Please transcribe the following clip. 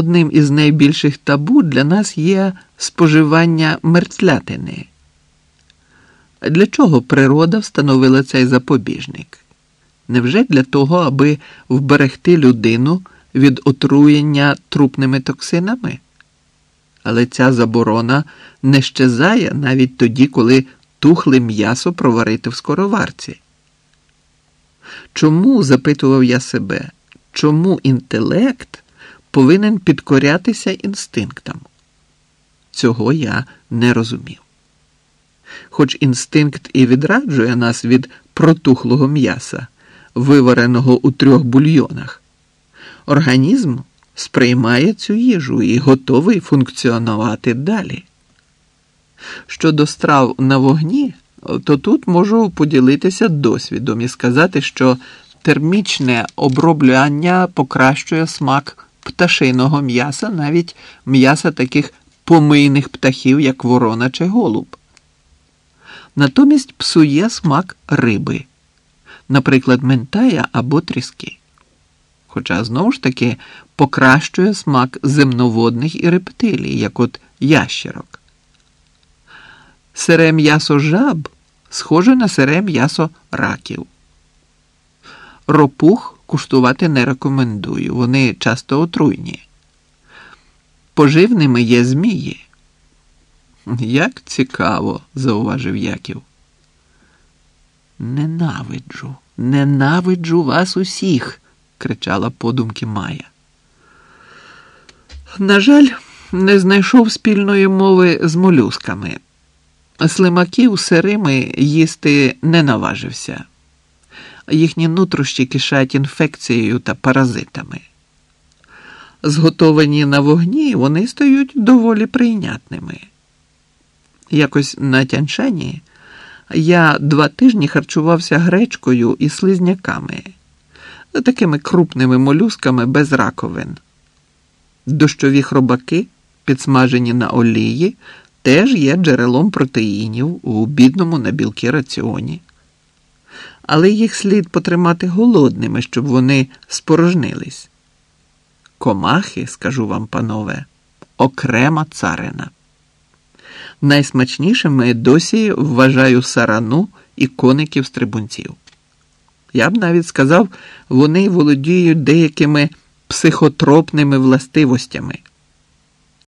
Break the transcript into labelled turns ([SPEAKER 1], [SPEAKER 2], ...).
[SPEAKER 1] одним із найбільших табу для нас є споживання мертлятини. Для чого природа встановила цей запобіжник? Невже для того, аби вберегти людину від отруєння трупними токсинами? Але ця заборона не щезає навіть тоді, коли тухле м'ясо проварити в скороварці. Чому, запитував я себе, чому інтелект повинен підкорятися інстинктам? Цього я не розумів. Хоч інстинкт і відраджує нас від протухлого м'яса, вивареного у трьох бульйонах, організм сприймає цю їжу і готовий функціонувати далі. Щодо страв на вогні, то тут можу поділитися досвідом і сказати, що термічне обробляння покращує смак пташиного м'яса, навіть м'яса таких помийних птахів, як ворона чи голуб. Натомість псує смак риби, наприклад, ментая або тріски. Хоча знову ж таки покращує смак земноводних і рептилій, як от ящерок. Сире м'ясо жаб схоже на сире м'ясо раків. Ропух куштувати не рекомендую, вони часто отруйні. Поживними є змії. Як цікаво, зауважив Яків. Ненавиджу, ненавиджу вас усіх, кричала подумки Майя. На жаль, не знайшов спільної мови з молюсками. Слимаків сирими їсти не наважився. Їхні нутрощі кишать інфекцією та паразитами. Зготовані на вогні, вони стають доволі прийнятними. Якось на тяньшані я два тижні харчувався гречкою і слизняками, такими крупними молюсками без раковин. Дощові хробаки, підсмажені на олії, теж є джерелом протеїнів у бідному на білки раціоні. Але їх слід потримати голодними, щоб вони спорожнились. Комахи, скажу вам, панове, окрема царина. Найсмачнішими досі вважаю сарану і коників стрибунців. Я б навіть сказав, вони володіють деякими психотропними властивостями.